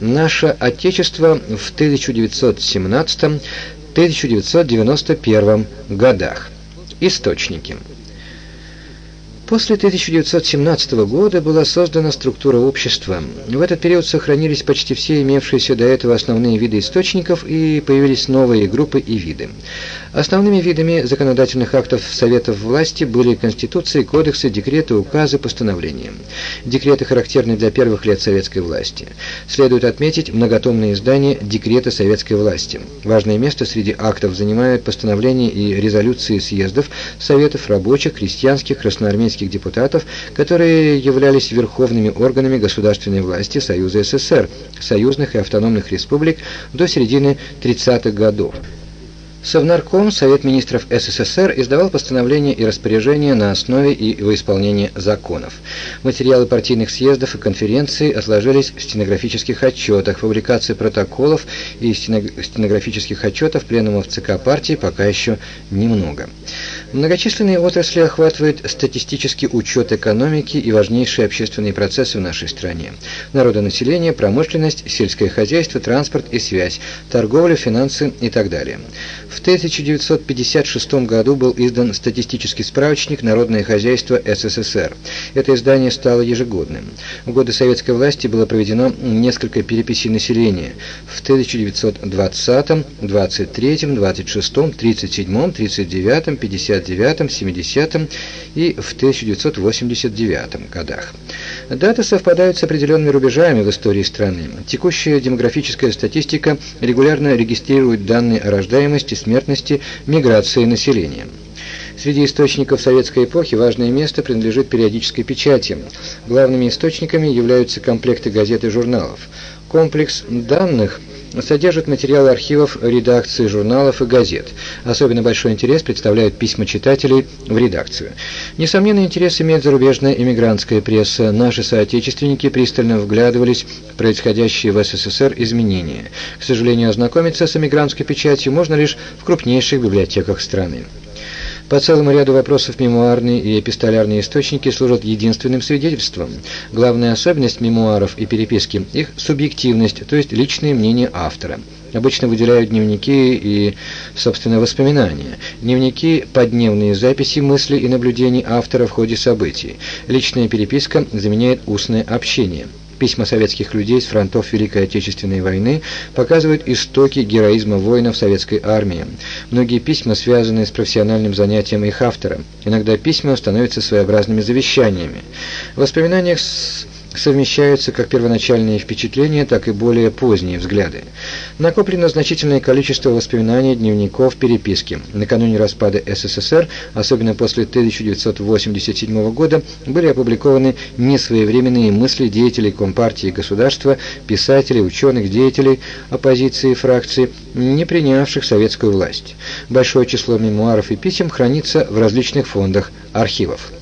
Наше Отечество в 1917-1991 годах. Источники. После 1917 года была создана структура общества. В этот период сохранились почти все имевшиеся до этого основные виды источников и появились новые группы и виды. Основными видами законодательных актов Советов власти были Конституции, Кодексы, Декреты, Указы, Постановления. Декреты характерны для первых лет советской власти. Следует отметить многотомные издания Декрета советской власти. Важное место среди актов занимают постановления и резолюции съездов, Советов рабочих, крестьянских, красноармейских депутатов, которые являлись верховными органами государственной власти Союза СССР, союзных и автономных республик до середины 30-х годов. Совнарком, Совет министров СССР, издавал постановления и распоряжения на основе и во исполнение законов. Материалы партийных съездов и конференций отложились в стенографических отчетах, публикации протоколов и стенографических отчетов пленумов ЦК партии пока еще немного. Многочисленные отрасли охватывают статистический учет экономики и важнейшие общественные процессы в нашей стране. Народонаселение, промышленность, сельское хозяйство, транспорт и связь, торговля, финансы и так далее. В 1956 году был издан статистический справочник «Народное хозяйство СССР». Это издание стало ежегодным. В годы советской власти было проведено несколько переписей населения. В 1920, 23, 26, 37, 39, 59, 70 и в 1989 годах. Даты совпадают с определенными рубежами в истории страны. Текущая демографическая статистика регулярно регистрирует данные о рождаемости, смертности, миграции населения. Среди источников советской эпохи важное место принадлежит периодической печати. Главными источниками являются комплекты газет и журналов. Комплекс данных – содержит материалы архивов редакции журналов и газет. Особенно большой интерес представляют письма читателей в редакцию. Несомненный интерес имеет зарубежная эмигрантская пресса. Наши соотечественники пристально вглядывались в происходящие в СССР изменения. К сожалению, ознакомиться с эмигрантской печатью можно лишь в крупнейших библиотеках страны. По целому ряду вопросов мемуарные и эпистолярные источники служат единственным свидетельством. Главная особенность мемуаров и переписки – их субъективность, то есть личное мнение автора. Обычно выделяют дневники и, собственно, воспоминания. Дневники – подневные записи мыслей и наблюдений автора в ходе событий. Личная переписка заменяет устное общение. Письма советских людей с фронтов Великой Отечественной войны показывают истоки героизма воинов советской армии. Многие письма связаны с профессиональным занятием их автора. Иногда письма становятся своеобразными завещаниями. В воспоминаниях совмещаются как первоначальные впечатления, так и более поздние взгляды. Накоплено значительное количество воспоминаний, дневников, переписки. Накануне распада СССР, особенно после 1987 года, были опубликованы несвоевременные мысли деятелей Компартии и государства, писателей, ученых, деятелей оппозиции фракции, не принявших советскую власть. Большое число мемуаров и писем хранится в различных фондах архивов.